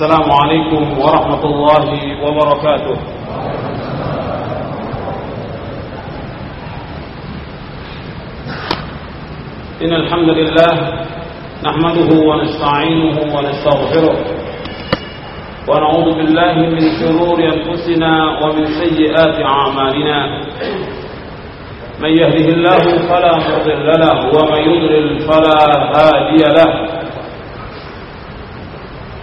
السلام عليكم ورحمة الله وبركاته. إن الحمد لله نحمده ونستعينه ونستغفره. ونعوذ بالله من شرور أنفسنا ومن سيئات أعمالنا. من يهده الله فلا مضل له ومن يضلل فلا هادي له.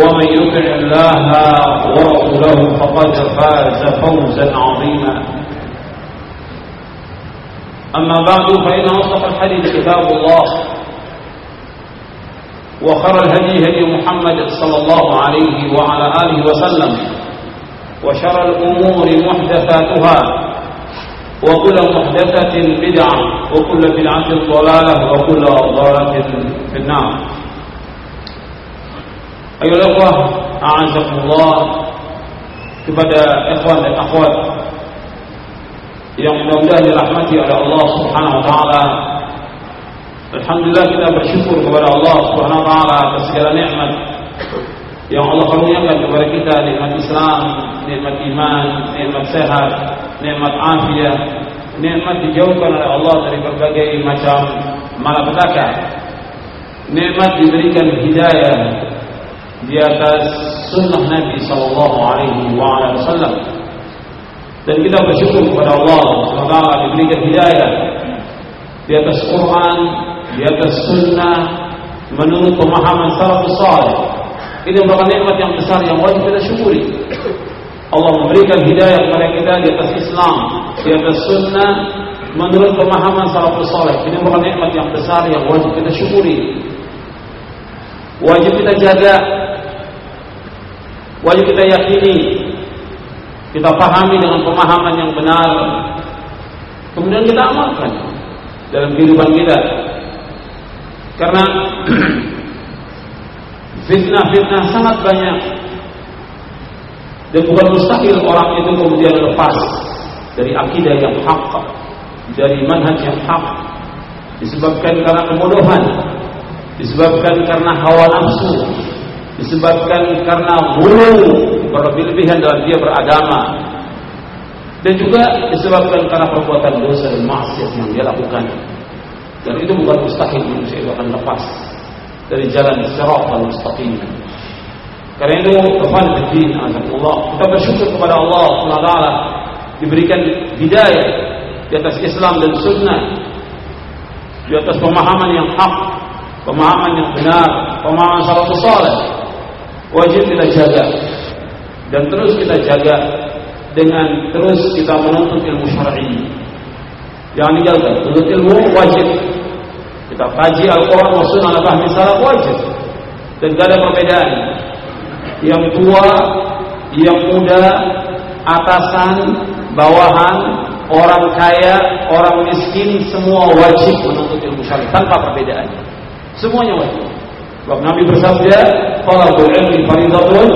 ومن يطع الله ورسوله فقد فاز فوزا عظيما. أما بعد فإن أصدق الحديث كتاب الله وخر الهدي هدي محمد صلى الله عليه وعلى آله وسلم وشر الأمور محدثاتها وكل محدثة بدعة وكل بدعة ضلالة وكل ضلالة في النار. Ayo Allah a'azakumullah kepada ikhwan dan akhwat yang mudah-mudahan dirahmati oleh Allah Subhanahu wa taala. Alhamdulillah kita bersyukur kepada Allah Subhanahu wa taala atas segala nikmat yang Allah karuniakan kepada kita nikmat Islam, nikmat iman, nikmat sehat, nikmat afiat, nikmat dijauhkan oleh Allah dari berbagai macam malapetaka. Nikmat diberikan hidayah di atas sunnah Nabi sallallahu alaihi wasallam. Dan kita bersyukur kepada Allah semoga diberikan hidayah di atas Quran, di atas sunnah menurut pemahaman salafus saleh. Ini merupakan nikmat yang besar yang wajib kita syukuri. Allah memberikan hidayah kepada kita di atas Islam, di atas sunnah menurut pemahaman salafus saleh. Ini merupakan nikmat yang besar yang wajib kita syukuri. Wajib kita jaga wajib kita yakini kita pahami dengan pemahaman yang benar. Kemudian kita amalkan dalam kehidupan kita. Karena fitnah-fitnah sangat banyak. Dan bukan mustahil orang itu kemudian lepas dari akidah yang hak dari manhaj yang hak. Disebabkan karena kemudahan disebabkan karena hawa nafsu disebabkan karena gulu berlebih-lebihan dalam dia beragama. Dan juga disebabkan karena perbuatan dosa dan maksiat yang dia lakukan. Dan itu bukan mustahil manusia itu akan lepas dari jalan sirat dan mustaqim. Karena itu kafan bidin Allah kita bersyukur kepada Allah SWT diberikan hidayah di atas Islam dan sunnah di atas pemahaman yang hak pemahaman yang benar pemahaman salafus saleh wajib kita jaga dan terus kita jaga dengan terus kita menuntut ilmu syar'i. Jangan dijaga, menuntut ilmu wajib. Kita kaji Al-Quran wa sunnah ala salaf wajib. Dan gak ada perbedaan. Yang tua, yang muda, atasan, bawahan, orang kaya, orang miskin, semua wajib menuntut ilmu syar'i tanpa perbedaan. Semuanya wajib. Sebab Nabi bersabda, "Talabul ilmi fardhatun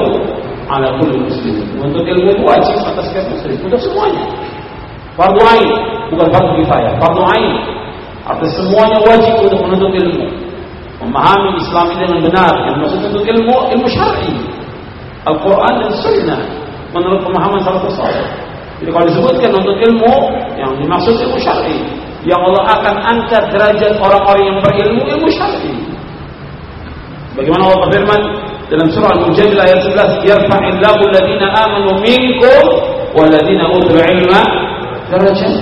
'ala kulli muslim." Untuk ilmu itu wajib atas setiap muslim, untuk semuanya. Fardu ain, bukan fardu kifayah, fardu ain. Atas semuanya wajib untuk menuntut ilmu. Memahami Islam ini dengan benar, yang maksud untuk ilmu, ilmu syar'i. Al-Quran dan Sunnah menurut pemahaman salafus saleh. Jadi kalau disebutkan untuk ilmu, yang dimaksud ilmu syar'i, yang Allah akan angkat derajat orang-orang yang berilmu ilmu syar'i. Bagaimana Allah berfirman dalam surah Al-Mujadilah ayat 11, "Yarfa'illahu alladziina aamanu minkum walladzina utul ilma darajat."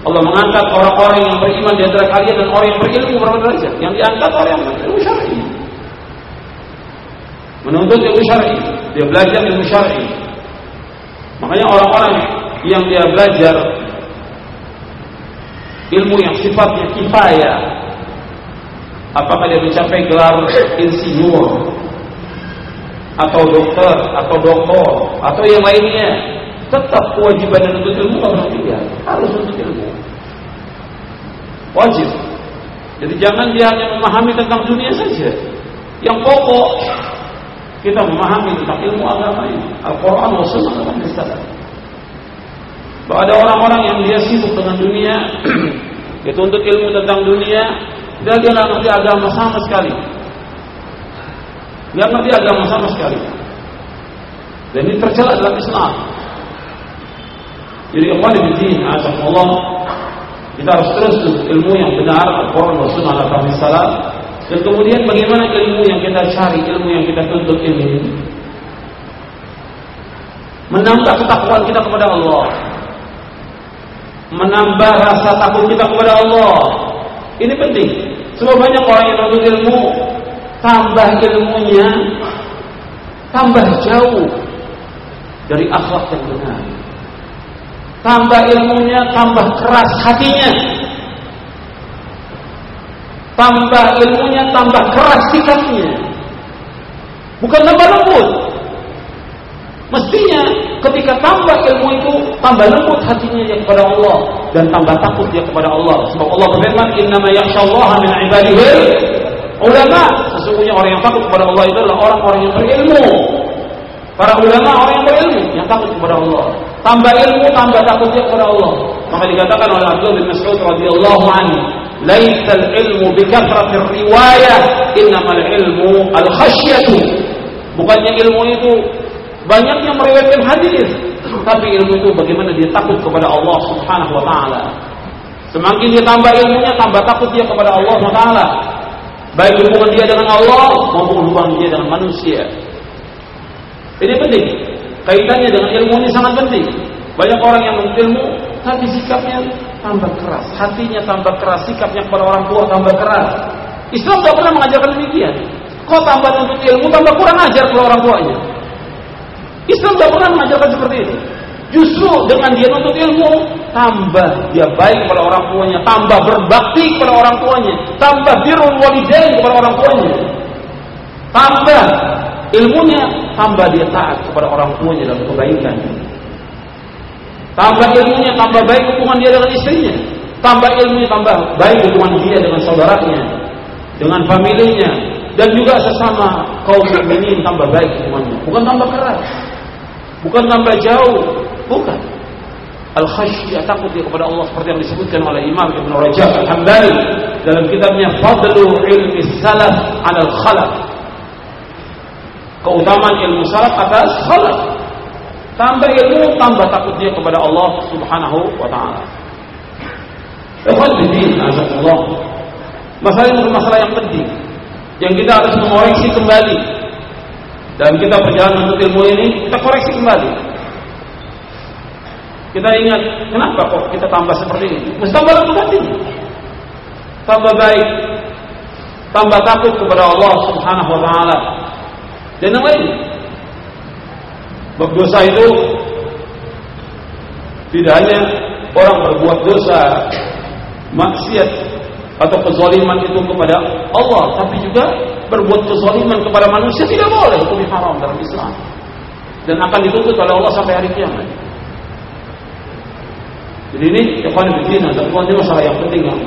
Allah mengangkat orang-orang yang beriman di antara kalian dan orang yang berilmu berapa derajat? Yang diangkat orang yang berilmu syar'i. Menuntut ilmu syar'i, dia belajar ilmu syar'i. Makanya orang-orang yang dia belajar ilmu yang sifatnya kifayah, apakah dia mencapai gelar insinyur? Atau dokter? Atau doktor? Atau yang lainnya? Tetap kewajiban untuk ilmu harus dia. Harus untuk ilmu. Wajib. Jadi jangan dia hanya memahami tentang dunia saja. Yang pokok kita memahami tentang ilmu agama ini. Al-Quran wa Sunnah risalah bahwa ada orang-orang yang dia sibuk dengan dunia dia tuntut ilmu tentang dunia dan dia nggak ngerti agama sama sekali. Nggak ngerti agama sama sekali. Dan ini tercela dalam Islam. Jadi ikhwan fillah, Allah kita harus terus ilmu yang benar, Al-Quran dan Sunnah Nabi Salam. Dan kemudian bagaimana ilmu yang kita cari, ilmu yang kita tuntut ini? Menambah ketakwaan kita kepada Allah, menambah rasa takut kita kepada Allah. Ini penting. Sebab banyak orang yang menuntut ilmu, tambah ilmunya, tambah jauh dari akhlak yang benar. Tambah ilmunya, tambah keras hatinya. Tambah ilmunya, tambah keras sikapnya. Bukan tambah lembut. Mestinya ketika tambah ilmu itu tambah lembut hatinya yang kepada Allah dan tambah takut dia kepada Allah. Sebab Allah berfirman, "Innama yakhsyallaha min ibadihi ulama." Sesungguhnya orang yang takut kepada Allah itu adalah orang-orang yang berilmu. Para ulama orang yang berilmu yang takut kepada Allah. Tambah ilmu, tambah takutnya kepada Allah. Maka dikatakan oleh Abdullah bin Mas'ud radhiyallahu anhu, "Laitsal ilmu bi riwayah, innamal ilmu al khasyatu." Bukannya ilmu itu banyaknya meriwayatkan hadis, tapi ilmu itu bagaimana dia takut kepada Allah Subhanahu wa taala. Semakin dia tambah ilmunya, tambah takut dia kepada Allah Subhanahu wa taala. Baik hubungan dia dengan Allah maupun hubungan dia dengan manusia. Ini penting. Kaitannya dengan ilmu ini sangat penting. Banyak orang yang ilmu, tapi sikapnya tambah keras, hatinya tambah keras, sikapnya kepada orang tua tambah keras. Islam tidak pernah mengajarkan demikian. Kok tambah menuntut ilmu, tambah kurang ajar kepada orang tuanya. Islam tidak pernah mengajarkan seperti itu. Justru dengan dia menuntut ilmu, tambah dia baik kepada orang tuanya, tambah berbakti kepada orang tuanya, tambah birrul walidain kepada orang tuanya. Tambah ilmunya tambah dia taat kepada orang tuanya dalam kebaikan tambah ilmunya tambah baik hubungan dia dengan istrinya tambah ilmunya tambah baik hubungan dia dengan saudaranya dengan familinya dan juga sesama kaum mukminin tambah baik hubungannya bukan tambah keras bukan tambah jauh bukan al khasyiyah takut dia kepada Allah seperti yang disebutkan oleh Imam Ibn Rajab Al-Hambali dalam kitabnya Fadlu Ilmi Salaf al Khalaf keutamaan ilmu salaf atas khalaf. Tambah ilmu, tambah takut dia kepada Allah Subhanahu wa taala. Ikhwan bidin, Allah. Masalah masalah yang penting yang kita harus mengoreksi kembali. Dan kita berjalan untuk ilmu ini, kita koreksi kembali. Kita ingat, kenapa kok kita tambah seperti ini? Mesti tambah lebih Tambah baik, tambah takut kepada Allah Subhanahu wa taala, dan yang lain. Berdosa itu tidak hanya orang berbuat dosa, maksiat atau kezaliman itu kepada Allah, tapi juga berbuat kezaliman kepada manusia tidak boleh hukum haram dalam Islam. Dan akan dituntut oleh Allah sampai hari kiamat. Jadi ini ikhwan fillah ini masalah yang penting yang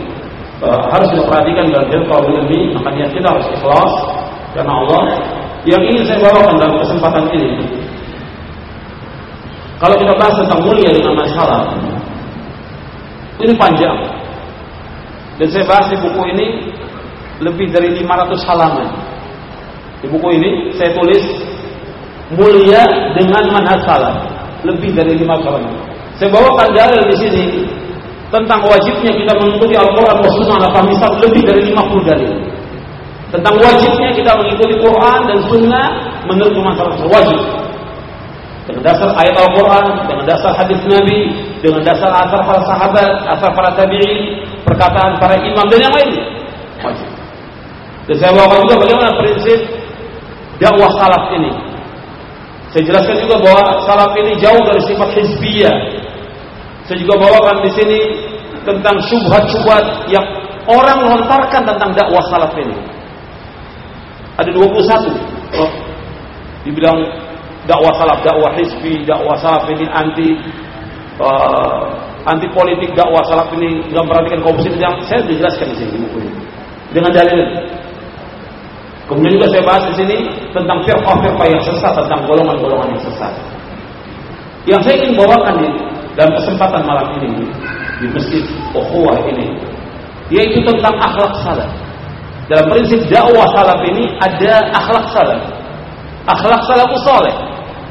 uh, harus kita perhatikan dalam hilqah ini. Makanya kita harus ikhlas karena Allah. Yang ingin saya bawakan dalam kesempatan ini kalau kita bahas tentang mulia dengan masalah ini panjang dan saya bahas di buku ini lebih dari 500 halaman. Di buku ini saya tulis mulia dengan manhaj salaf. Lebih dari 500 halaman. Saya bawakan dalil di sini tentang wajibnya kita mengikuti Al-Quran dan Sunnah. Lebih dari 50 dalil? Tentang wajibnya kita mengikuti Quran dan Sunnah menurut masalah wajib dengan dasar ayat Al-Quran dengan dasar hadis Nabi dengan dasar asal para sahabat, asal para tabi'in, perkataan para imam dan yang lainnya. Wajib. Dan saya bawakan juga bagaimana prinsip dakwah salaf ini. Saya jelaskan juga bahwa salaf ini jauh dari sifat hizbiyah. Saya juga bawakan di sini tentang syubhat-syubhat yang orang lontarkan tentang dakwah salaf ini. Ada 21. Oh, dibilang dakwah salaf, dakwah hizbi, dakwah salaf ini anti uh, anti politik dakwah salaf ini nggak memperhatikan kaum muslimin yang saya dijelaskan di sini dengan dalil Kemudian juga saya bahas di sini tentang firqah-firqah yang sesat, tentang golongan-golongan yang sesat. Yang saya ingin bawakan di dalam kesempatan malam ini di masjid Ukhuwah ini yaitu tentang akhlak salaf. Dalam prinsip dakwah salaf ini ada akhlak salaf. Akhlak salafus saleh.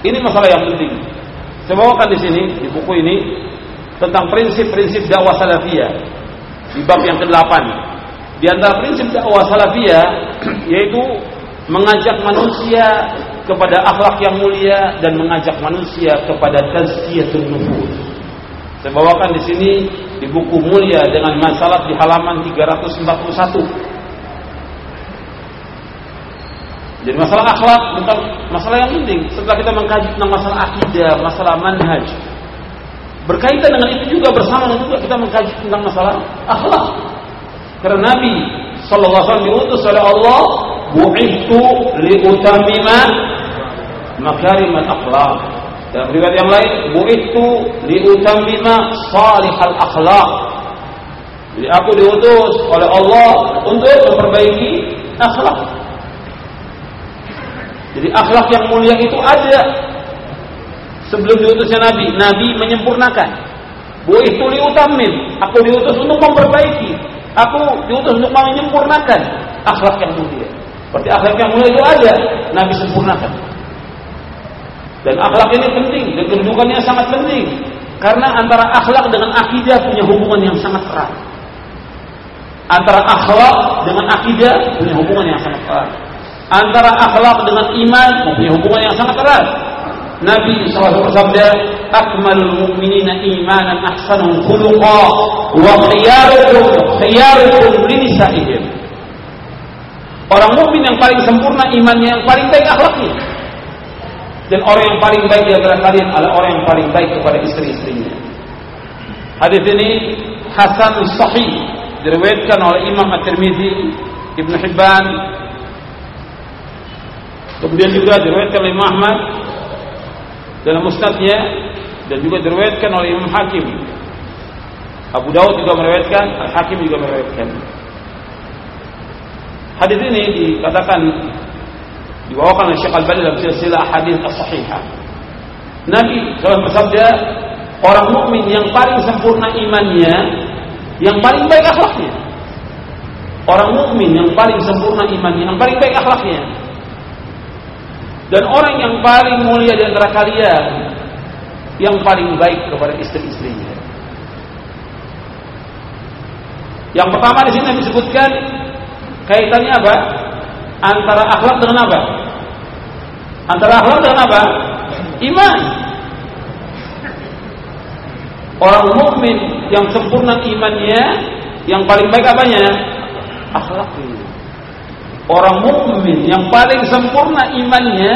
Ini masalah yang penting. Saya bawakan di sini di buku ini tentang prinsip-prinsip dakwah salafiyah di bab yang ke-8. Di antara prinsip dakwah salafiyah yaitu mengajak manusia kepada akhlak yang mulia dan mengajak manusia kepada tazkiyatun nufus. Saya bawakan di sini di buku mulia dengan masalah di halaman 341. Jadi masalah akhlak bukan masalah yang penting. Setelah kita mengkaji tentang masalah akidah, masalah manhaj, berkaitan dengan itu juga bersama juga kita mengkaji tentang masalah akhlak. Karena Nabi Sallallahu Alaihi Wasallam diutus oleh Allah, bu'ithu liutammima makarimat akhlak. Dalam riwayat yang lain, bu'ithu liutammima salihal akhlak. Jadi aku diutus oleh Allah untuk memperbaiki akhlak. Jadi akhlak yang mulia itu ada sebelum diutusnya Nabi. Nabi menyempurnakan. Bu itu liutamin. Aku diutus untuk memperbaiki. Aku diutus untuk menyempurnakan akhlak yang mulia. Berarti akhlak yang mulia itu ada. Nabi sempurnakan. Dan akhlak ini penting dan kedudukannya sangat penting. Karena antara akhlak dengan akidah punya hubungan yang sangat erat. Antara akhlak dengan akidah punya hubungan yang sangat erat antara akhlak dengan iman mempunyai hubungan yang sangat erat. Nabi SAW bersabda, "Akmalul mu'minina imanan ahsanuhum khuluqa wa khiyarukum khiyarukum linisa'ihim." Orang mukmin yang paling sempurna imannya yang paling baik akhlaknya. Dan orang yang paling baik di antara kalian adalah orang yang paling baik kepada istri-istrinya. Hadis ini hasan sahih diriwayatkan oleh Imam At-Tirmizi, Ibnu Hibban, Kemudian juga diriwayatkan oleh Imam Ahmad dalam musnadnya dan juga diriwayatkan oleh Imam Hakim. Abu Dawud juga meriwayatkan, Al Hakim juga meriwayatkan. Hadis ini dikatakan dibawakan oleh Syekh Al-Bani dalam silsilah hadis as-sahihah. Nabi SAW bersabda, orang mukmin yang paling sempurna imannya, yang paling baik akhlaknya. Orang mukmin yang paling sempurna imannya, yang paling baik akhlaknya. Dan orang yang paling mulia di antara kalian yang paling baik kepada istri-istrinya. Yang pertama di sini disebutkan kaitannya apa? Antara akhlak dengan apa? Antara akhlak dengan apa? Iman. Orang mukmin yang sempurna imannya, yang paling baik apanya? Akhlaknya. Orang mukmin yang paling sempurna imannya,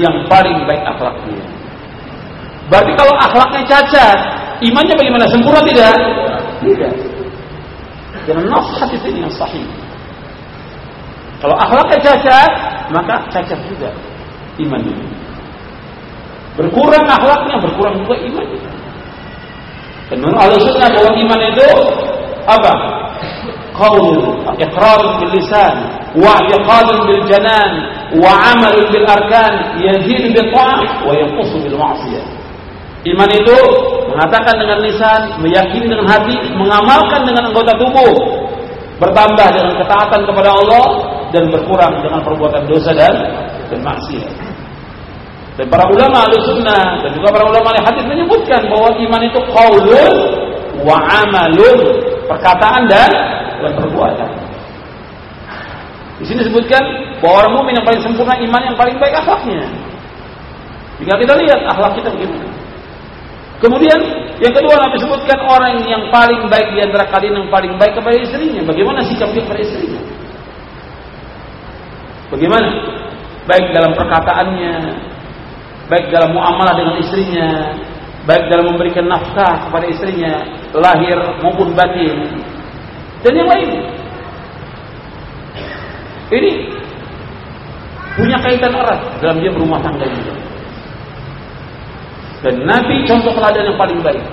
yang paling baik akhlaknya. Berarti kalau akhlaknya cacat, imannya bagaimana? Sempurna tidak? Tidak. Dengan nas hadis ini yang sahih. Kalau akhlaknya cacat, maka cacat juga imannya. Berkurang akhlaknya, berkurang juga imannya. Dan menurut al-sunnah bahwa iman itu apa? Wa amal bil arkan, yazid bil ta'ah wa yanqus bil ma'siyah. Iman itu mengatakan dengan lisan, meyakini dengan hati, mengamalkan dengan anggota tubuh, bertambah dengan ketaatan kepada Allah dan berkurang dengan perbuatan dosa dan dan maksiat. Dan para ulama al-sunnah dan juga para ulama hadis menyebutkan bahwa iman itu qaulun wa amalun, perkataan dan dan perbuatan. Di sini disebutkan bahwa orang mukmin yang paling sempurna iman yang paling baik akhlaknya. Jika kita lihat akhlak kita bagaimana? Kemudian yang kedua Nabi sebutkan orang yang paling baik di antara kalian yang paling baik kepada istrinya. Bagaimana sikap dia kepada istrinya? Bagaimana? Baik dalam perkataannya, baik dalam muamalah dengan istrinya, baik dalam memberikan nafkah kepada istrinya, lahir maupun batin, dan yang lainnya. Ini punya kaitan erat dalam dia berumah tangga juga. Dan Nabi contoh teladan yang paling baik.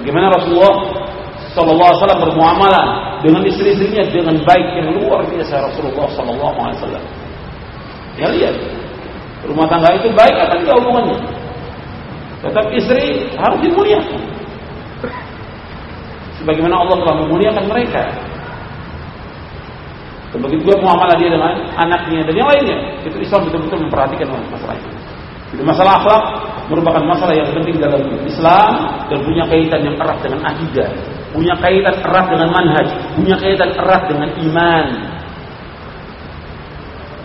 Bagaimana Rasulullah Sallallahu Alaihi Wasallam bermuamalah dengan istri-istrinya dengan baik yang luar biasa Rasulullah Sallallahu Alaihi Wasallam. Ya lihat, rumah tangga itu baik akan tidak hubungannya. Tetap istri harus dimuliakan. Sebagaimana Allah telah memuliakan mereka. Begitu juga muamalah dia dengan anaknya dan yang lainnya. Itu Islam betul-betul memperhatikan masalah itu. Jadi masalah akhlak merupakan masalah yang penting dalam Islam dan punya kaitan yang erat dengan akidah, punya kaitan erat dengan manhaj, punya kaitan erat dengan iman.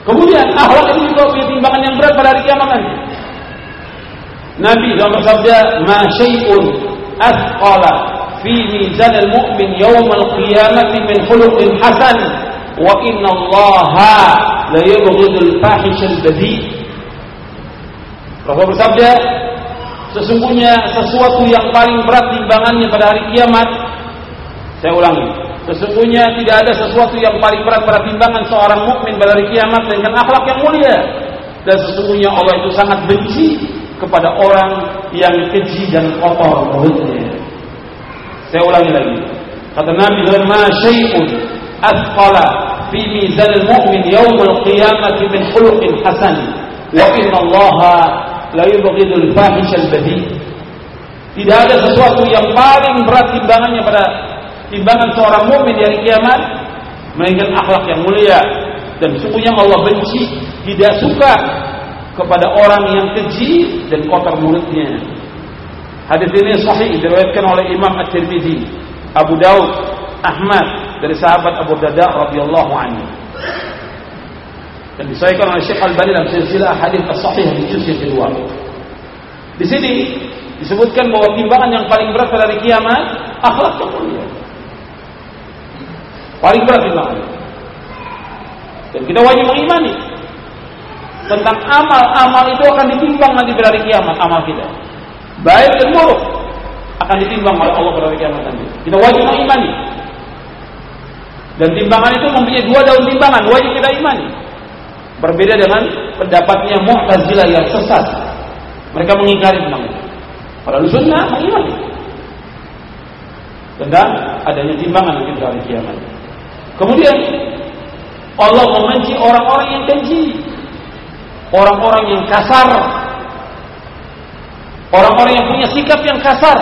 Kemudian akhlak ini juga punya timbangan yang berat pada hari kiamat nanti. Nabi dalam bersabda, "Ma syai'un athqala fi mizan al-mu'min yawm al-qiyamati min khuluqin hasan wa inna Allah la yubghidul fahishal badhi." Rasul bersabda, sesungguhnya sesuatu yang paling berat timbangannya pada hari kiamat, saya ulangi, sesungguhnya tidak ada sesuatu yang paling berat pada timbangan seorang mukmin pada hari kiamat dengan akhlak yang mulia. Dan sesungguhnya Allah itu sangat benci kepada orang yang keji dan kotor mulutnya. Saya ulangi lagi. Kata Nabi, "Ma syai'un athqala fi mizan al-mu'min yawm al-qiyamati min khuluqin hasan." Wa inna Allah la yubghidul fahishal badi. Tidak ada sesuatu yang paling berat timbangannya pada timbangan seorang mukmin hari kiamat melainkan akhlak yang mulia dan sungguhnya Allah benci tidak suka kepada orang yang keji dan kotor mulutnya. Hadis ini sahih diriwayatkan oleh Imam At-Tirmizi, Abu Daud, Ahmad dari sahabat Abu Darda radhiyallahu anhu. Dan disahihkan oleh Syekh Al-Bani dalam silsilah hadis as-sahih di juz yang kedua. Di sini disebutkan bahwa timbangan yang paling berat pada hari kiamat akhlak yang mulia. Paling berat timbangan. Dan kita wajib mengimani tentang amal-amal itu akan ditimbang nanti pada hari kiamat amal kita. Baik dan buruk akan ditimbang oleh Allah pada hari kiamat nanti. Kita wajib mengimani. Dan timbangan itu mempunyai dua daun timbangan, wajib kita imani. Berbeda dengan pendapatnya Mu'tazilah yang sesat. Mereka mengingkari tentang itu. Para sunnah mengimani tentang adanya timbangan nanti pada hari kiamat. Kemudian Allah membenci orang-orang yang keji, orang-orang yang kasar, orang-orang yang punya sikap yang kasar,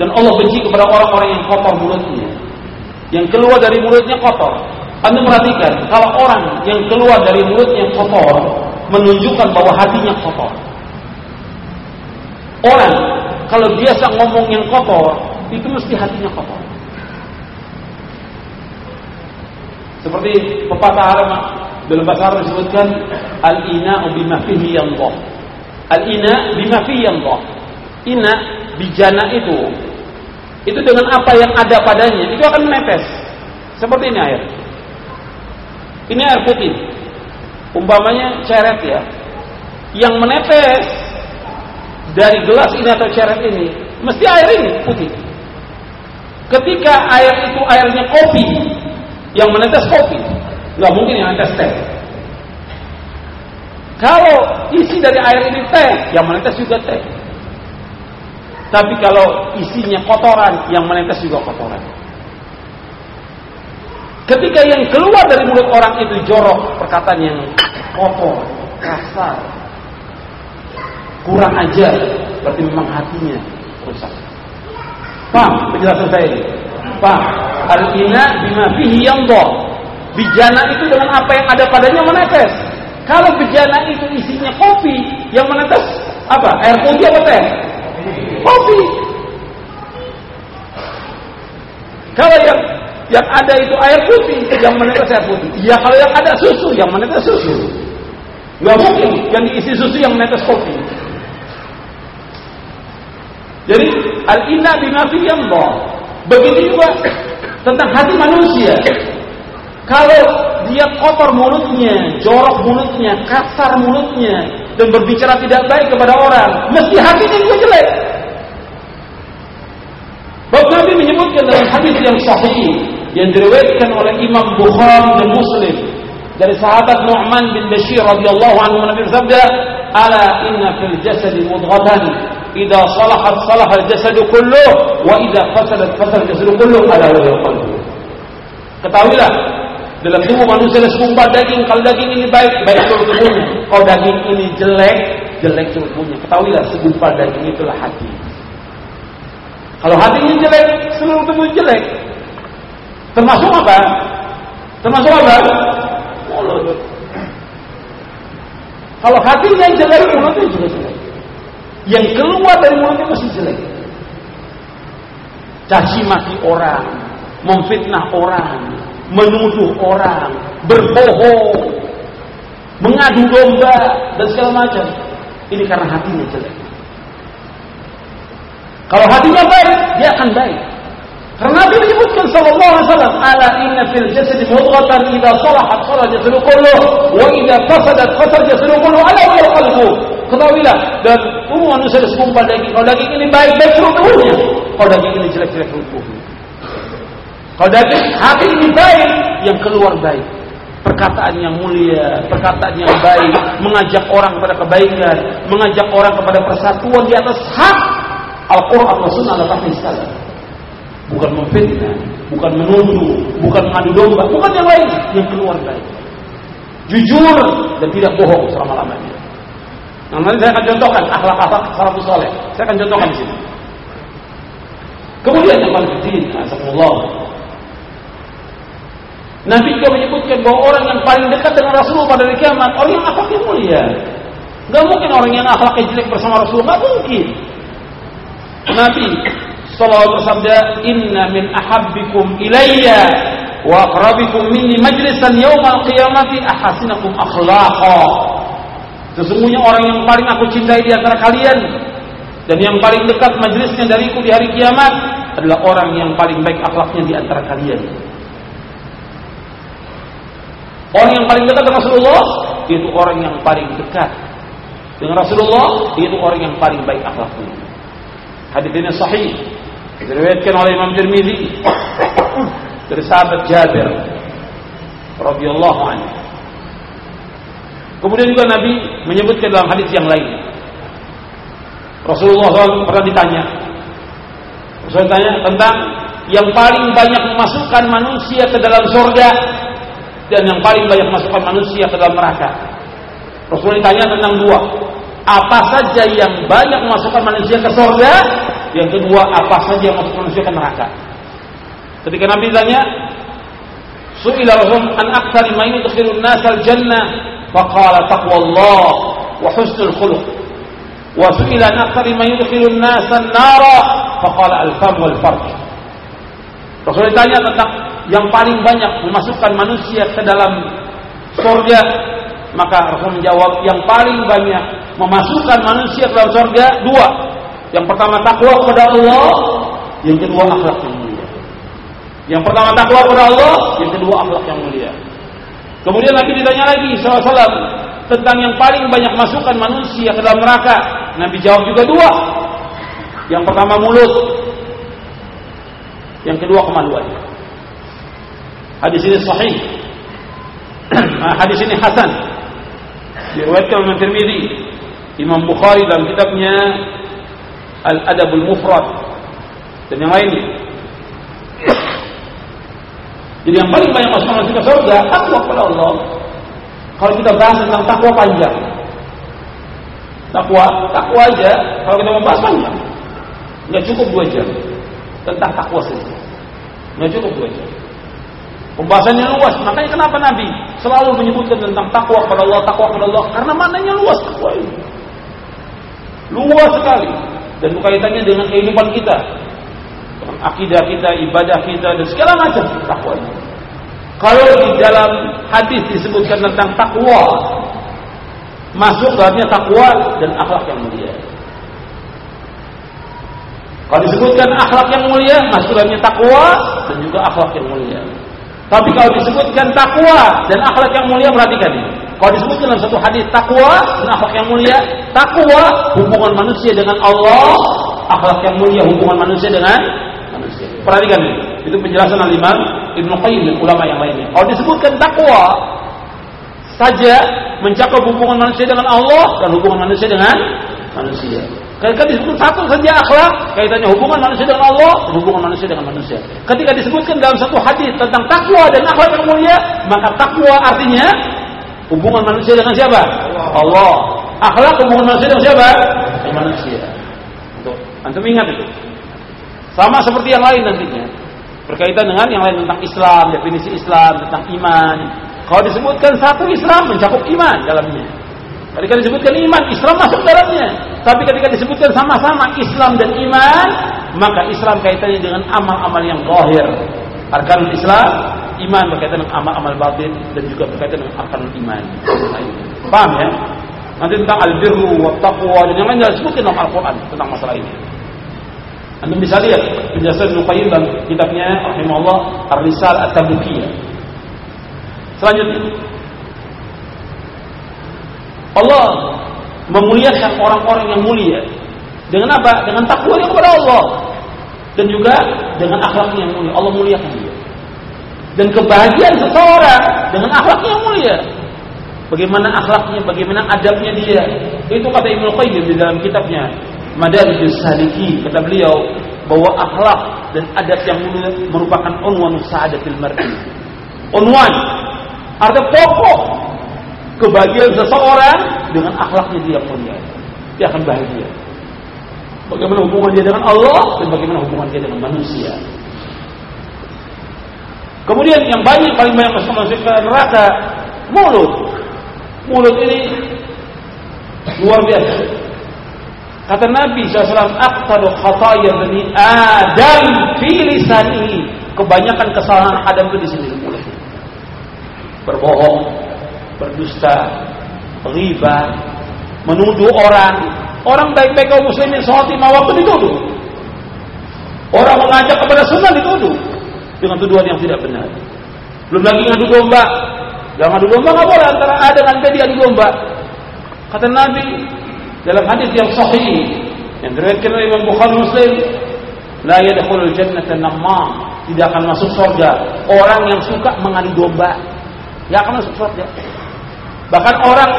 dan Allah benci kepada orang-orang yang kotor mulutnya, yang keluar dari mulutnya kotor. Anda perhatikan, kalau orang yang keluar dari mulutnya kotor, menunjukkan bahwa hatinya kotor. Orang kalau biasa ngomong yang kotor, itu mesti hatinya kotor. Seperti pepatah Arab dalam bahasa Arab disebutkan al-ina bima fihi. Al-ina bima fihi yanḍah. Ina bijana itu itu dengan apa yang ada padanya itu akan menetes. Seperti ini air. Ini air putih. Umpamanya ceret ya. Yang menetes dari gelas ini atau ceret ini mesti air ini putih. Ketika air itu airnya kopi, yang menetes kopi, nggak mungkin yang menetes teh. Kalau isi dari air ini teh, yang menetes juga teh. Tapi kalau isinya kotoran, yang menetes juga kotoran. Ketika yang keluar dari mulut orang itu jorok, perkataan yang kotor, kasar, kurang ajar, berarti memang hatinya rusak. Paham penjelasan saya ini? Paham? Al-ina bima fihi yambo. Bijana itu dengan apa yang ada padanya menetes. Kalau bejana itu isinya kopi, yang menetes apa? Air putih apa teh? Kopi. Kalau yang yang ada itu air putih, yang menetes air putih. Ya kalau yang ada susu, yang menetes susu. Gak mungkin yang diisi susu yang menetes kopi. Jadi al-inna bima fi Begitu juga tentang hati manusia. Kalau dia kotor mulutnya, jorok mulutnya, kasar mulutnya, dan berbicara tidak baik kepada orang, mesti hatinya juga jelek. Bapak Nabi menyebutkan dalam hadis yang sahih yang diriwayatkan oleh Imam Bukhari dan Muslim dari sahabat Nu'man bin Bashir radhiyallahu anhu Nabi bersabda, "Ala inna fil jasadi mudghatan idza salahat salaha al-jasad kulluh wa idza fasadat fasada al-jasad kulluh ala wa qalbu." Ketahuilah dalam tubuh manusia ada segumpal daging. Kalau daging ini baik, baik seluruh tubuhnya. Kalau daging ini jelek, jelek seluruh tubuhnya. Ketahuilah segumpal daging itulah hati. Kalau hatinya jelek, seluruh tubuh jelek. Termasuk apa? Termasuk apa? Mulut. Kalau hatinya jelek, mulutnya juga jelek. Yang keluar dari mulutnya masih jelek. Caci maki orang, memfitnah orang, menuduh orang, berbohong, mengadu domba dan segala macam. Ini karena hatinya jelek. Kalau hatinya baik, dia akan baik. Karena Nabi menyebutkan sallallahu alaihi wasallam, "Ala inna fil jasad mudghatan idza salahat salaha jasadu kullu wa idza fasadat fasada jasadu kullu ala wa qalbu." Ketahuilah dan tubuh manusia segumpal daging. Kalau daging ini baik, baik seluruh tubuhnya. Kalau daging ini jelek, jelek seluruh daging hati ini baik, yang keluar baik. Perkataan yang mulia, perkataan yang baik, mengajak orang kepada kebaikan, mengajak orang kepada persatuan di atas hak Al-Quran dan Sunnah adalah sekali. Bukan memfitnah, bukan menuduh, bukan mengadu domba, bukan yang lain, yang keluar baik. Jujur dan tidak bohong selama-lamanya. Nah, nanti saya akan contohkan akhlak-akhlak salafus soleh. Saya akan contohkan di sini. Kemudian yang paling penting, Allah Nabi juga menyebutkan bahwa orang yang paling dekat dengan Rasulullah pada hari kiamat orang yang akhlaknya mulia. Gak mungkin orang yang akhlaknya jelek bersama Rasulullah, gak mungkin. Nabi Sallallahu bersabda, Inna min ahabbikum ilayya wa akrabikum minni majlisan yawmal qiyamati ahasinakum akhlaqa. Sesungguhnya orang yang paling aku cintai di antara kalian dan yang paling dekat majlisnya dariku di hari kiamat adalah orang yang paling baik akhlaknya di antara kalian. Orang yang paling dekat dengan Rasulullah itu orang yang paling dekat dengan Rasulullah itu orang yang paling baik akhlaknya. Hadis ini sahih. Diriwayatkan oleh Imam Tirmizi dari sahabat Jabir radhiyallahu anhu. Kemudian juga Nabi menyebutkan dalam hadis yang lain. Rasulullah SAW pernah ditanya. Rasulullah ditanya tentang yang paling banyak memasukkan manusia ke dalam surga dan yang paling banyak masukkan manusia ke dalam neraka. Rasul ditanya tentang dua. Apa saja yang banyak memasukkan manusia ke surga? Yang kedua, apa saja yang masuk manusia ke neraka? Ketika Nabi tanya, Su'ila Rasul an aktsari ma yudkhilun nas al-jannah, faqala taqwallah wa husnul khuluq. Wa su'ila an aktsari ma yudkhilun nas an-nara, faqala al-fam wal farj. Rasul ditanya tentang yang paling banyak memasukkan manusia ke dalam surga maka Rasul menjawab yang paling banyak memasukkan manusia ke dalam surga dua. Yang pertama takwa kepada Allah yang kedua akhlak yang mulia. Yang pertama takwa kepada Allah yang kedua akhlak yang mulia. Kemudian Nabi ditanya lagi SAW tentang yang paling banyak masukkan manusia ke dalam neraka. Nabi jawab juga dua. Yang pertama mulut. Yang kedua kemaluan Hadis ini sahih. Hadis ini hasan. Diriwayatkan oleh Tirmizi, Imam Bukhari dalam kitabnya Al-Adabul Mufrad dan yang lainnya. Jadi yang paling banyak masuk masuk ke surga takwa kepada Allah. Kalau kita bahas tentang takwa panjang, takwa takwa aja kalau kita mau bahas panjang, nggak cukup dua jam tentang takwa saja, nggak cukup dua jam. Pembahasannya luas. Makanya kenapa Nabi selalu menyebutkan tentang takwa kepada Allah, takwa kepada Allah? Karena maknanya luas takwa ini. Luas sekali. Dan kaitannya dengan kehidupan kita. Dengan akidah kita, ibadah kita, dan segala macam takwa ini. Kalau di dalam hadis disebutkan tentang takwa, masuk dalamnya takwa dan akhlak yang mulia. Kalau disebutkan akhlak yang mulia, masuk dalamnya takwa dan juga akhlak yang mulia. Tapi kalau disebutkan takwa dan akhlak yang mulia, perhatikan ini. Kalau disebutkan dalam satu hadis takwa dan akhlak yang mulia, takwa hubungan manusia dengan Allah, akhlak yang mulia hubungan manusia dengan manusia. Perhatikan ini. Itu penjelasan al-Imam Ibnu Qayyim dan ulama yang lainnya. Kalau disebutkan takwa saja mencakup hubungan manusia dengan Allah dan hubungan manusia dengan manusia. Ketika disebut satu saja akhlak, kaitannya hubungan manusia dengan Allah, hubungan manusia dengan manusia. Ketika disebutkan dalam satu hadis tentang takwa dan akhlak yang mulia, maka takwa artinya hubungan manusia dengan siapa? Allah. Akhlak hubungan manusia dengan siapa? Dengan manusia. Untuk antum ingat itu. Sama seperti yang lain nantinya. Berkaitan dengan yang lain tentang Islam, definisi Islam, tentang iman. Kalau disebutkan satu Islam mencakup iman dalamnya. Ketika disebutkan iman, Islam masuk dalamnya. Tapi ketika disebutkan sama-sama Islam dan iman, maka Islam kaitannya dengan amal-amal yang zahir. Arkanul Islam, iman berkaitan dengan amal-amal batin dan juga berkaitan dengan arkanul iman. Paham ya? Nanti tentang al-birru wa taqwa dan yang lainnya disebutkan dalam Al-Qur'an tentang masalah ini. Anda bisa lihat penjelasan Ibnu Qayyim dalam kitabnya rahimahullah Ar-Risal At-Tabukiyah. Selanjutnya, Allah memuliakan orang-orang yang mulia dengan apa? Dengan takwanya kepada Allah dan juga dengan akhlaknya yang mulia. Allah muliakan dia. Dan kebahagiaan seseorang dengan akhlaknya yang mulia. Bagaimana akhlaknya, bagaimana adabnya dia. Itu kata Ibnu Qayyim di dalam kitabnya Madarijus Saliki kata beliau bahwa akhlak dan adab yang mulia merupakan unwan sa'adatil mar'i. Unwan artinya pokok kebahagiaan seseorang dengan akhlaknya dia mulia. Dia akan bahagia. Bagaimana hubungan dia dengan Allah dan bagaimana hubungan dia dengan manusia. Kemudian yang banyak paling banyak masuk masuk ke neraka mulut. Mulut ini luar biasa. Kata Nabi SAW, Aktaru khataya bani Adam fi lisanihi. Kebanyakan kesalahan Adam itu di sini mulut. Berbohong, berdusta, riba, menuduh orang. Orang baik-baik kaum muslimin sholat lima waktu dituduh. Orang mengajak kepada sunnah dituduh dengan tuduhan yang tidak benar. Belum lagi ngadu domba. Jangan ngadu domba nggak boleh antara A dengan B diadu domba. Kata Nabi dalam hadis yang sahih yang diriwayatkan oleh Imam Bukhari Muslim, la yadkhulul jannata namam, tidak akan masuk surga orang yang suka mengadu domba. Tidak akan masuk surga. Bahkan orang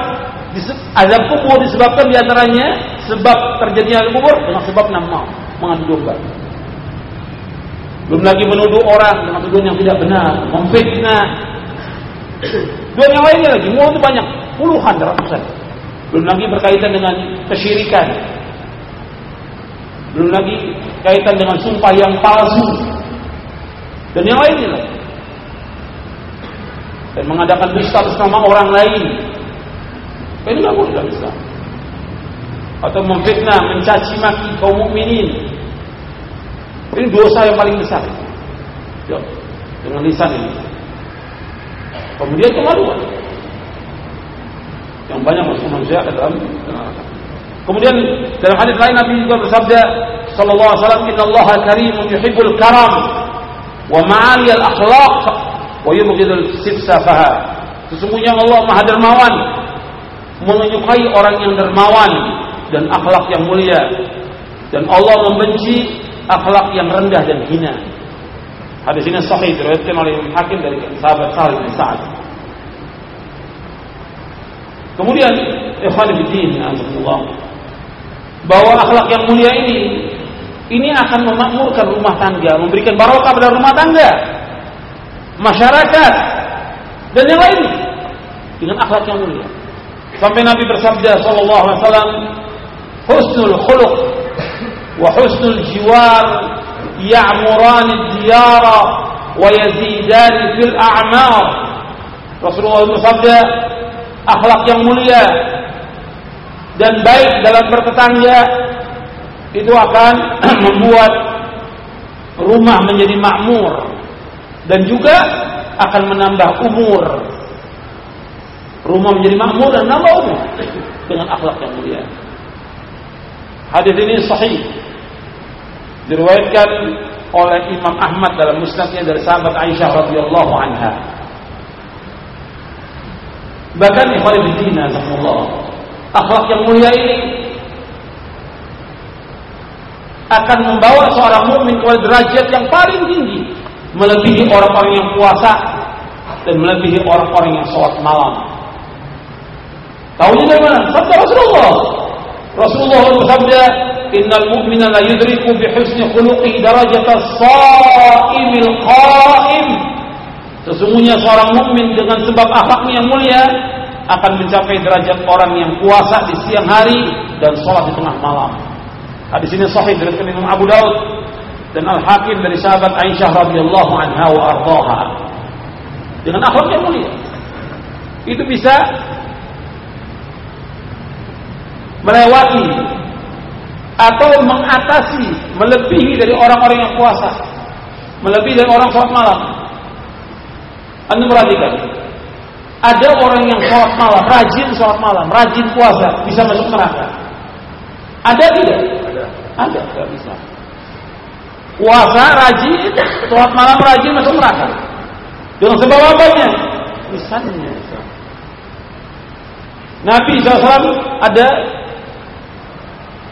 azab kubur disebabkan di antaranya sebab terjadinya azab kubur dengan sebab nama mengadu domba. Belum lagi menuduh orang dengan tuduhan yang tidak benar, memfitnah. Tuduhan yang lainnya lagi, mau itu banyak, puluhan, ratusan. Belum lagi berkaitan dengan kesyirikan. Belum lagi kaitan dengan sumpah yang palsu. Dan yang lainnya lagi dan mengadakan dusta atas nama orang lain. Ini nggak boleh dalam Islam. Atau memfitnah, mencaci maki kaum mukminin. Ini dosa yang paling besar. Ya, dengan lisan ini. Kemudian kemaluan. Yang banyak masuk manusia ke dalam. Kemudian dalam hadis lain Nabi juga bersabda sallallahu alaihi wasallam inna Allah karimun yuhibbul karam wa ma'ali al akhlaq wa yubghidul sifsafaha. Sesungguhnya Allah Maha Dermawan menyukai orang yang dermawan dan akhlak yang mulia dan Allah membenci akhlak yang rendah dan hina. Hadis ini sahih diriwayatkan oleh Imam Hakim dari sahabat Salim bin Sa'ad. Kemudian ikhwan fillah bahwa akhlak yang mulia ini ini akan memakmurkan rumah tangga, memberikan barokah pada rumah tangga masyarakat dan yang lain dengan akhlak yang mulia. Sampai Nabi bersabda sallallahu alaihi wasallam, "Husnul khuluq wa husnul jiwar ya'muran ad-diyara wa yazidan fil a'mar." Rasulullah bersabda, akhlak yang mulia dan baik dalam bertetangga itu akan membuat rumah menjadi makmur dan juga akan menambah umur. Rumah menjadi makmur dan menambah umur dengan akhlak yang mulia. Hadis ini sahih. Diriwayatkan oleh Imam Ahmad dalam musnadnya dari sahabat Aisyah radhiyallahu anha. Bahkan ikhwan fillah akhlak yang mulia ini akan membawa seorang mukmin kepada derajat yang paling tinggi, melebihi orang-orang yang puasa dan melebihi orang-orang yang sholat malam. Tahu dari mana? Sabda Rasulullah. Rasulullah bersabda, "Innal mu'mina la yudriku bi husni khuluqihi darajata as-sha'imil qa'im." Sesungguhnya seorang mukmin dengan sebab akhlaknya yang mulia akan mencapai derajat orang yang puasa di siang hari dan sholat di tengah malam. Hadis ini sahih dari Imam Abu Daud dan Al Hakim dari sahabat Aisyah radhiyallahu anha wa ardhaha. Dengan akhlak yang mulia. Itu bisa melewati atau mengatasi, melebihi dari orang-orang yang puasa, melebihi dari orang sholat malam. Anda perhatikan, ada orang yang sholat malam, rajin sholat malam, rajin puasa, bisa masuk neraka. Ada tidak? Ada. Ada, tidak bisa. Puasa rajin, sholat malam rajin masuk neraka. Dengan sebab apanya? Misalnya. Nabi SAW ada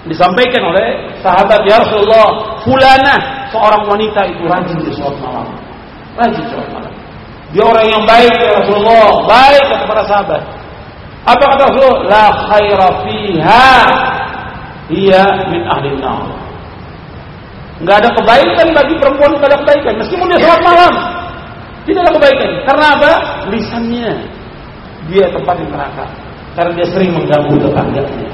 disampaikan oleh sahabat ya Rasulullah fulana seorang wanita itu rajin di sholat malam rajin sholat malam dia orang yang baik ya Rasulullah baik kepada sahabat apa kata Rasulullah la khaira fiha ia min ahli nar Enggak ada kebaikan bagi perempuan enggak ada kebaikan meskipun dia sholat malam tidak ada kebaikan karena apa lisannya dia tempat di neraka karena dia sering mengganggu tetangganya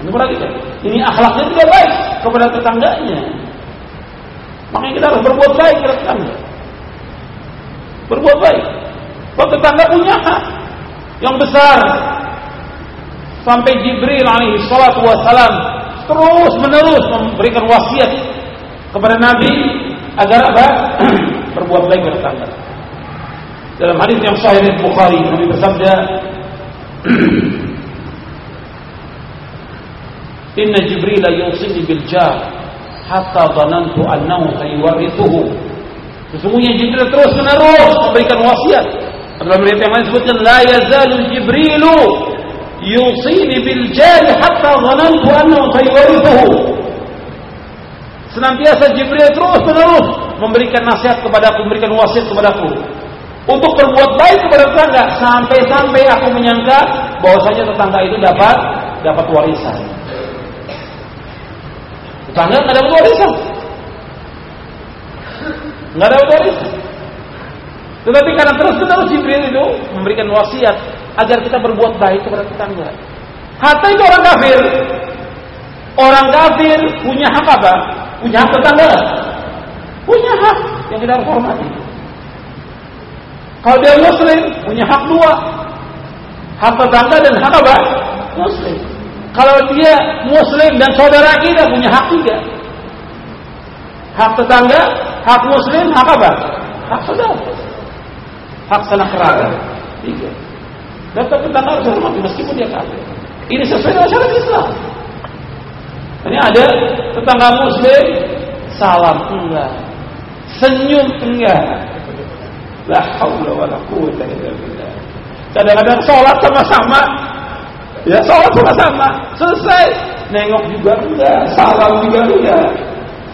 ini perhatikan. Ini akhlaknya tidak baik kepada tetangganya. Makanya kita harus berbuat baik kepada tetangga. Berbuat baik. Kalau tetangga punya hak yang besar. Sampai Jibril alaihi salatu wassalam terus menerus memberikan wasiat kepada Nabi agar apa? berbuat baik kepada tetangga. Dalam hadis yang sahih Bukhari Nabi bersabda Inna Jibril yusini bil jar hatta dhanantu annahu sayuwarithuhu. Sesungguhnya Jibril terus menerus memberikan wasiat. Dalam riwayat yang lain disebutkan la yazalu Jibrilu yusini bil jar hatta dhanantu annahu sayuwarithuhu. Senantiasa Jibril terus menerus memberikan nasihat kepadaku, memberikan wasiat kepadaku untuk berbuat baik kepada tetangga sampai-sampai aku menyangka bahwasanya tetangga itu dapat dapat warisan. Tetangga nggak dapat warisan. Nggak dapat warisan. Tetapi karena terus-menerus Jibril itu memberikan wasiat agar kita berbuat baik kepada tetangga. Hatta itu orang kafir. Orang kafir punya hak apa? Punya hak tetangga. Punya hak yang kita harus hormati. Kalau dia muslim, punya hak dua. Hak tetangga dan hak apa? Muslim. Kalau dia muslim dan saudara kita punya hak tiga. Hak tetangga, hak muslim, hak apa? Hak saudara. Hak sanak kerabat. Tiga. Dan tetangga harus hormati meskipun dia kafir. Ini sesuai dengan syariat Islam. Ini ada tetangga muslim, salam enggak. Senyum enggak. La haula wala quwwata illa billah. Kadang-kadang sholat sama-sama Ya sholat sama-sama. Selesai. Nengok juga enggak. Salam juga enggak.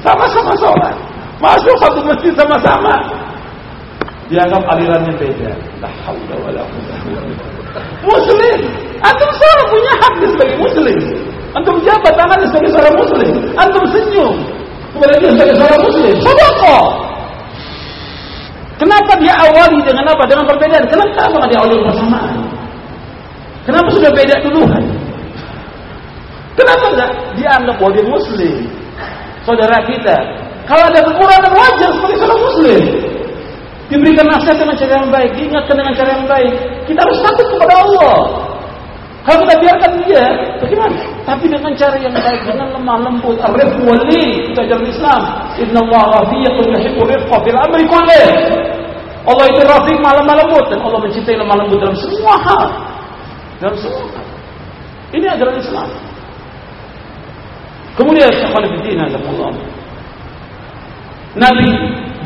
Sama-sama sholat. Masuk satu masjid sama-sama. Dianggap alirannya beda. Muslim. Antum salah punya hak sebagai muslim. Antum jabat tangannya sebagai seorang muslim. Antum senyum. Kepada dia sebagai seorang muslim. Sodako. Kenapa dia awali dengan apa? Dengan perbedaan. Kenapa dia awali bersamaan? Kenapa sudah beda duluan? Kenapa enggak dianggap dia muslim? Saudara kita. Kalau ada kekurangan wajar sebagai seorang muslim. Diberikan nasihat dengan cara yang baik, diingatkan dengan cara yang baik. Kita harus takut kepada Allah. Kalau kita biarkan dia, bagaimana? Tapi dengan cara yang baik, dengan lemah lembut, arif wali, kita jalan Islam. Inna Allah rafiqun yuhibbu rifqa fil amri kullih. Allah itu rafiq malam lembut dan Allah mencintai lemah lembut dalam semua hal. Dalam semua Ini ajaran Islam. Kemudian Syekhuddin Allah. Nabi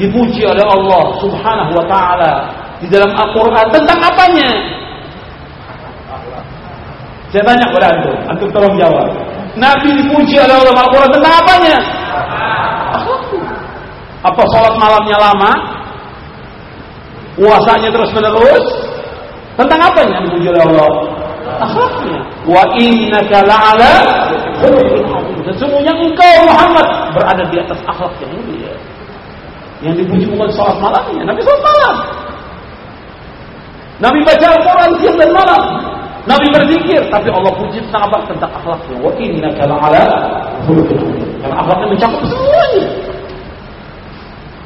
dipuji oleh Allah Subhanahu wa taala di dalam Al-Qur'an tentang apanya? Saya tanya kepada antum, antum tolong jawab. Nabi dipuji oleh Allah Al-Qur'an tentang apanya? Apa sholat malamnya lama? Puasanya terus menerus? Tentang apa yang dipuji oleh Allah? Wa innaka la'ala Sesungguhnya engkau Muhammad berada di atas akhlak yang mulia. Yang dipuji bukan sholat malamnya, Nabi sholat malam. Nabi baca Al-Quran siang dan malam. Nabi berzikir, tapi Allah puji tentang apa? Tentang akhlaknya. Wa innaka la'ala Karena akhlaknya mencakup semuanya.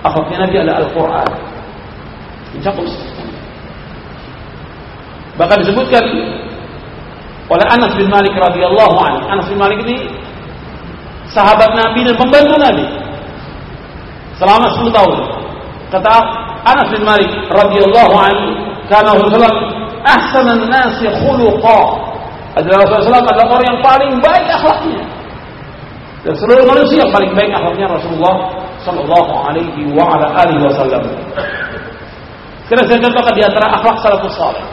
Akhlaknya Nabi adalah Al-Quran. Mencakup semuanya. Bahkan disebutkan oleh Anas bin Malik radhiyallahu anhu. Anas bin Malik ini sahabat Nabi dan pembantu Nabi selama 10 tahun. Kata Anas bin Malik radhiyallahu anhu, karena Rasulullah ahsanan nasi khuluqa. Adalah Rasulullah adalah orang yang paling baik akhlaknya. Dan seluruh manusia yang paling baik akhlaknya Rasulullah sallallahu alaihi wa ala alihi wasallam. Sekarang saya contohkan di antara akhlak salafus saleh.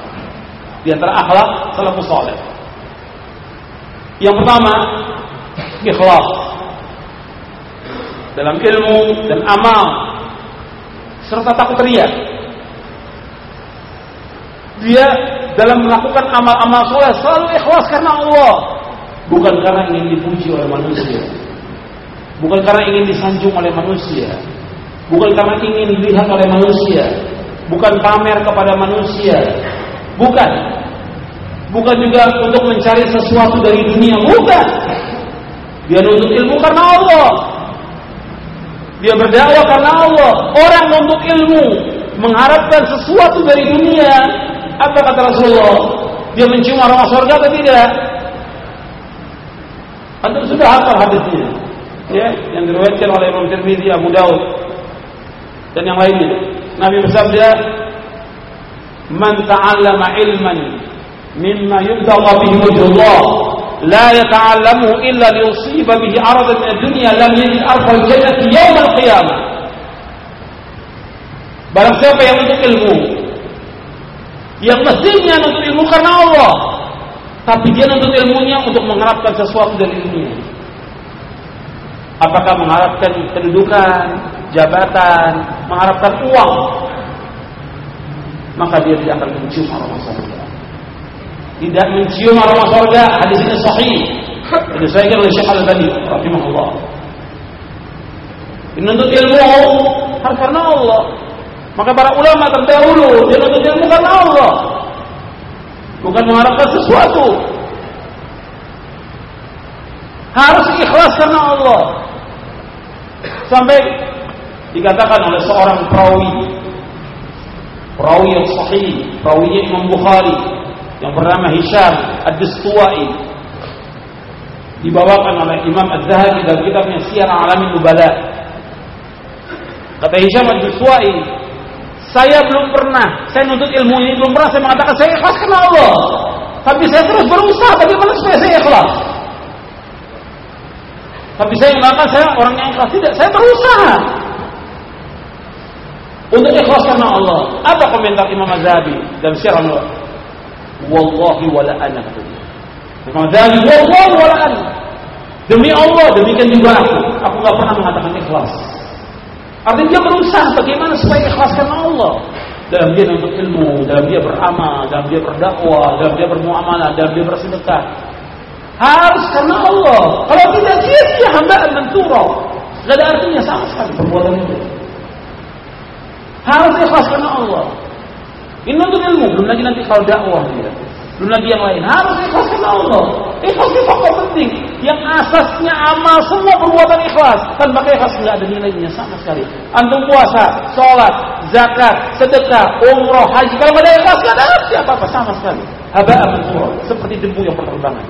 Di antara akhlak salafus saleh. Yang pertama, ikhlas dalam ilmu dan amal. Serta takut ria. Dia dalam melakukan amal-amal soleh selalu ikhlas karena Allah, bukan karena ingin dipuji oleh manusia, bukan karena ingin disanjung oleh manusia, bukan karena ingin dilihat oleh manusia, bukan pamer kepada manusia, bukan, bukan juga untuk mencari sesuatu dari dunia, bukan. Dia nuntut ilmu karena Allah, dia berdakwah karena Allah. Orang untuk ilmu mengharapkan sesuatu dari dunia. Apa kata Rasulullah? Dia mencium aroma surga atau tidak? Anda sudah hafal hadisnya. Ya, yang diriwayatkan oleh Imam Tirmidzi, Abu Daud dan yang lainnya. Nabi bersabda, "Man ta'allama ilman mimma yubtagha bihi wajhullah لا يتعلمه إلا ليصيب به عرضا من الدنيا لم يجد أرض الجنة يوم القيامة Barang siapa yang untuk ilmu Yang mestinya untuk ilmu karena Allah Tapi dia untuk ilmunya untuk mengharapkan sesuatu dari ilmunya Apakah mengharapkan kedudukan, jabatan, mengharapkan uang Maka dia tidak akan mencium aroma surga tidak mencium aroma surga hadis ini sahih. Disahihkan oleh Syekh Al-Albani rahimahullah. Menuntut ilmu harus karena Allah. Maka para ulama terdahulu dia menuntut ilmu karena Allah. Bukan mengharapkan sesuatu. Harus ikhlas karena Allah. Sampai dikatakan oleh seorang perawi. Perawi yang sahih perawinya Imam Bukhari yang bernama Hisham Ad-Distuwai dibawakan oleh Imam Az-Zahabi dalam kitabnya Siyar Alamin Nubala. Kata Hisham Ad-Distuwai, saya belum pernah, saya nuntut ilmu ini belum pernah saya mengatakan saya ikhlas karena Allah. Tapi saya terus berusaha bagaimana supaya saya ikhlas. Tapi saya mengatakan saya orang yang ikhlas tidak, saya berusaha untuk ikhlas karena Allah. Apa komentar Imam Az-Zahabi dan Siyar wallahi wala ana Imam Ghazali wallahi wala ana demi Allah demikian juga aku aku nggak pernah mengatakan ikhlas. Artinya dia berusaha bagaimana supaya ikhlas karena Allah. Dalam dia untuk ilmu dalam dia beramal dalam dia berdakwah dalam dia bermuamalah dalam dia bersedekah. Harus karena Allah. Kalau tidak sia-sia hambaan menturah Gak ada artinya sama sekali perbuatan itu. Harus ikhlas karena Allah ini untuk ilmu, belum lagi nanti kalau dakwah dia. Belum lagi yang lain. Harus ikhlas karena Allah. Ikhlas itu faktor penting. Yang asasnya amal semua perbuatan ikhlas. Tanpa ikhlas nggak ada nilainya sama sekali. Antum puasa, sholat, zakat, sedekah, umroh, haji. Kalau ada ikhlas nggak ada arti apa-apa sama sekali. Haba mensurah. Seperti debu yang berterbangan.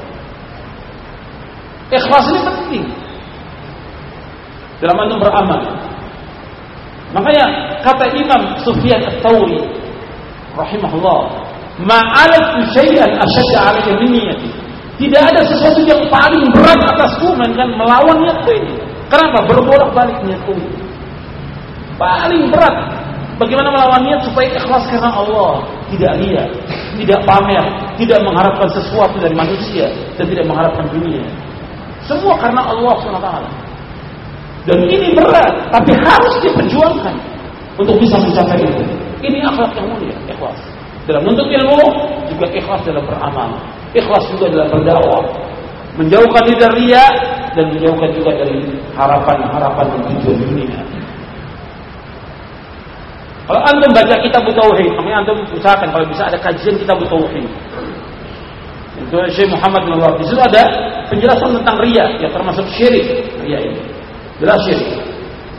Ikhlas ini penting. Dalam antum beramal. Makanya kata Imam Sufyan Ats-Tsauri rahimahullah ma'alatu syai'an asyadda 'alayya min niyyati Tidak ada sesuatu yang paling berat atasku melainkan melawan niatku ini. Kenapa? Berbolak-balik niatku ini. Paling berat. Bagaimana melawan niat supaya ikhlas karena Allah, tidak lihat, tidak pamer, tidak mengharapkan sesuatu dari manusia dan tidak mengharapkan dunia. Semua karena Allah SWT. Dan ini berat, tapi harus diperjuangkan untuk bisa mencapai itu. Ini akhlak yang mulia, ikhlas. Dalam menuntut ilmu juga ikhlas dalam beramal. Ikhlas juga dalam berdakwah. Menjauhkan diri dari ria dan menjauhkan juga dari harapan-harapan dan tujuan dunia. Kalau antum baca kitab tauhid, makanya antum usahakan kalau bisa ada kajian kitab tauhid. Itu Syekh Muhammad bin Wahab. Di situ ada penjelasan tentang ria yang termasuk syirik. Ria ini. Jelas syirik.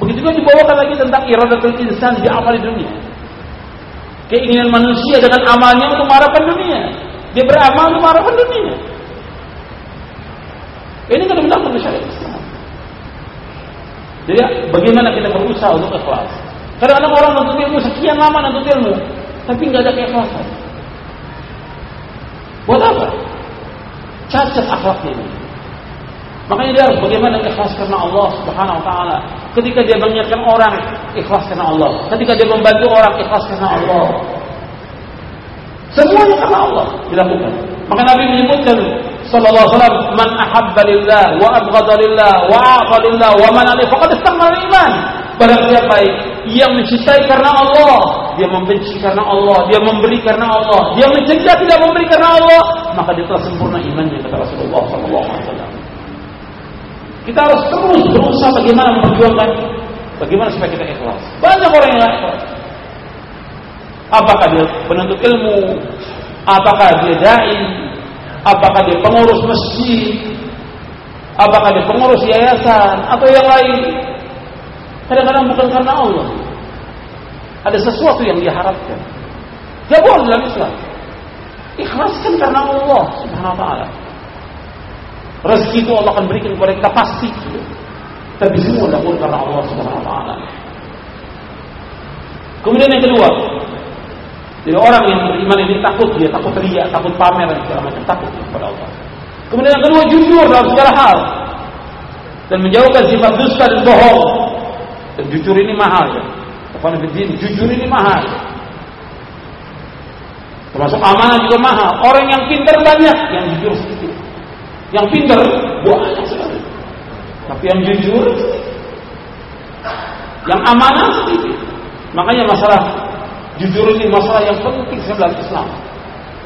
Begitu juga dibawakan lagi tentang iradatul insan di amal dunia. Keinginan manusia dengan amalnya untuk mengharapkan dunia. Dia beramal untuk mengharapkan dunia. Ini kan benar syariat Islam. Jadi bagaimana kita berusaha untuk ikhlas? Kadang-kadang orang nuntut ilmu sekian lama nuntut ilmu, tapi nggak ada keikhlasan. Buat apa? Cacat ini. Makanya dia harus bagaimana ikhlas karena Allah Subhanahu wa taala. Ketika dia mengingatkan orang, ikhlas karena Allah. Ketika dia membantu orang, ikhlas karena Allah. Semuanya karena Allah dilakukan. Maka Nabi menyebutkan sallallahu alaihi wasallam, "Man ahabba lillah wa abghadha lillah wa aqa lillah wa man alaihi faqad istakmala iman." Barang siapa yang mencintai karena Allah, dia membenci karena Allah, dia memberi karena Allah, dia mencegah tidak memberi karena Allah, maka dia telah sempurna imannya kata Rasulullah sallallahu alaihi wasallam. Kita harus terus berusaha bagaimana memperjuangkan bagaimana supaya kita ikhlas. Banyak orang yang ikhlas. Apakah dia penuntut ilmu? Apakah dia dai? Apakah dia pengurus masjid? Apakah dia pengurus yayasan atau yang lain? Kadang-kadang bukan karena Allah. Ada sesuatu yang diharapkan. Dia boleh dalam Islam. Ikhlaskan karena Allah Subhanahu wa taala. Rezeki itu Allah akan berikan kepada kita pasti. Tapi semua dilakukan karena Allah Subhanahu wa taala. Kemudian yang kedua, jadi orang yang beriman ini takut dia takut ria, takut pamer dan segala macam takut kepada Allah. Kemudian yang kedua jujur dalam segala hal dan menjauhkan sifat dusta dan bohong. Dan jujur ini mahal ya. Jujur ini mahal. Termasuk amanah juga mahal. Orang yang pintar banyak, yang jujur sedikit. Yang pintar banyak sekali. Tapi yang jujur, yang amanah sedikit. Makanya masalah jujur ini masalah yang penting dalam Islam.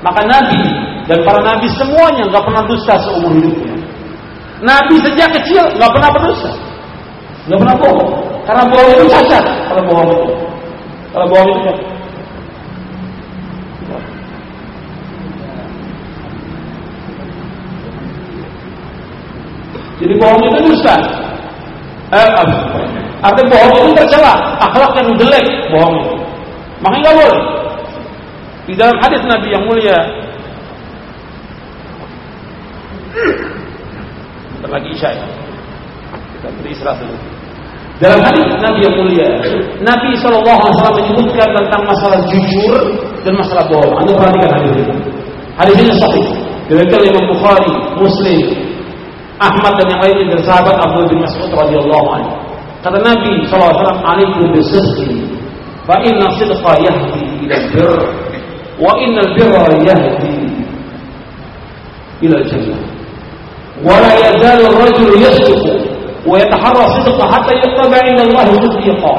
Maka Nabi dan para Nabi semuanya nggak pernah dusta seumur hidupnya. Nabi sejak kecil nggak pernah berdusta, nggak pernah bohong. Karena bohong itu cacat. Kalau bohong itu, kalau bohong itu cacat. Jadi bohong itu dusta. Eh, artinya bohong itu tercela, akhlak yang jelek, bohong itu. Makanya nggak boleh. Di dalam hadis Nabi yang mulia, Bentar lagi Isya ya. Kita beri istirahat dulu. Dalam hadis Nabi yang mulia, Nabi SAW menyebutkan tentang masalah jujur dan masalah bohong. Anda perhatikan hadis ini. Hadis ini sahih. Diriwayatkan Imam Bukhari, Muslim, Ahmad dan yang lainnya dari sahabat Abu bin Mas'ud radhiyallahu anhu. Kata Nabi SAW, "Alaikum bisidqi, fa inna sidqa yahdi ila bir, wa inna birra yahdi ila jannah." ولا يزال الرجل يصدق ويتحرى صدقه حتى يكتب عند الله صديقا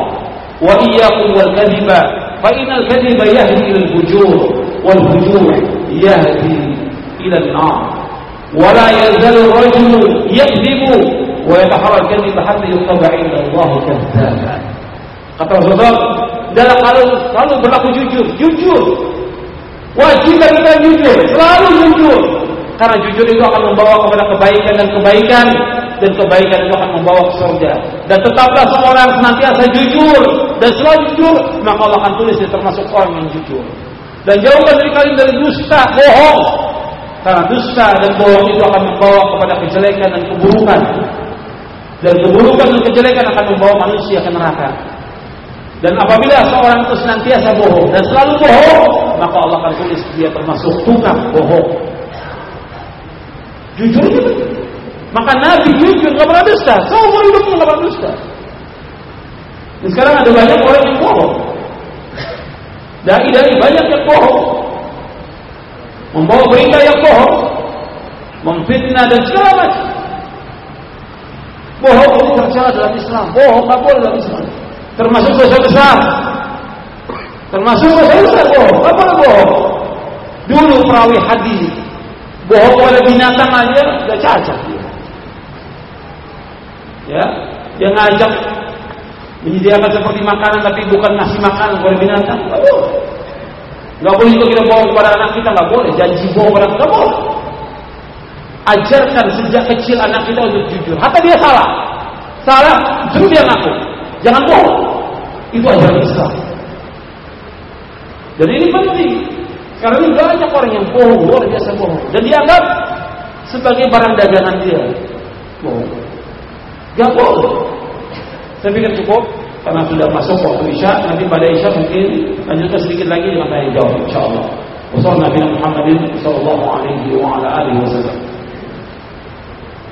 وإياكم والكذب فإن الكذب يهدي إلى الفجور والفجور يهدي إلى النار ولا يزال الرجل يكذب ويتحرى الكذب حتى يكتب عند الله كذابا kata Rasulullah dalam kalau selalu berlaku jujur jujur wajib kita jujur selalu jujur karena jujur itu akan membawa kepada kebaikan dan kebaikan dan kebaikan itu akan membawa ke surga. Dan tetaplah seorang senantiasa jujur dan selalu jujur, maka Allah akan tulis dia termasuk orang yang jujur. Dan jauhkan dari kalian dari dusta, bohong. Karena dusta dan bohong itu akan membawa kepada kejelekan dan keburukan. Dan keburukan dan kejelekan akan membawa manusia ke neraka. Dan apabila seorang itu senantiasa bohong dan selalu bohong, maka Allah akan tulis dia termasuk tukang bohong. Jujur itu Maka Nabi jujur, nggak pernah dusta. Seumur hidupnya nggak pernah dusta. Dan sekarang ada banyak orang yang bohong. Dari-dari banyak yang bohong. Membawa berita yang bohong. Memfitnah dan segala macam. Bohong itu tercela dalam Islam. Bohong nggak boleh dalam Islam. Termasuk dosa besar. Termasuk dosa besar bohong. Boleh bohong. Dulu perawi hadis bohong pada binatang aja udah cacat. Ya, dia ngajak menyediakan seperti makanan tapi bukan ngasih makanan kepada binatang, nggak Nggak boleh juga kita bohong kepada anak kita, nggak boleh. Janji bohong kepada kita, boleh. Ajarkan sejak kecil anak kita untuk jujur. Hatta dia salah, salah, justru dia ngaku. Jangan bohong. Itu ajaran Islam. Dan ini penting. Karena ini banyak orang yang bohong, luar biasa bohong. Dan dianggap sebagai barang dagangan dia. Bohong. Gak boleh. Saya pikir cukup karena sudah masuk waktu isya nanti pada isya mungkin lanjutkan sedikit lagi dengan tanya jawab insyaallah وصلنا بنا Nabi صلى الله عليه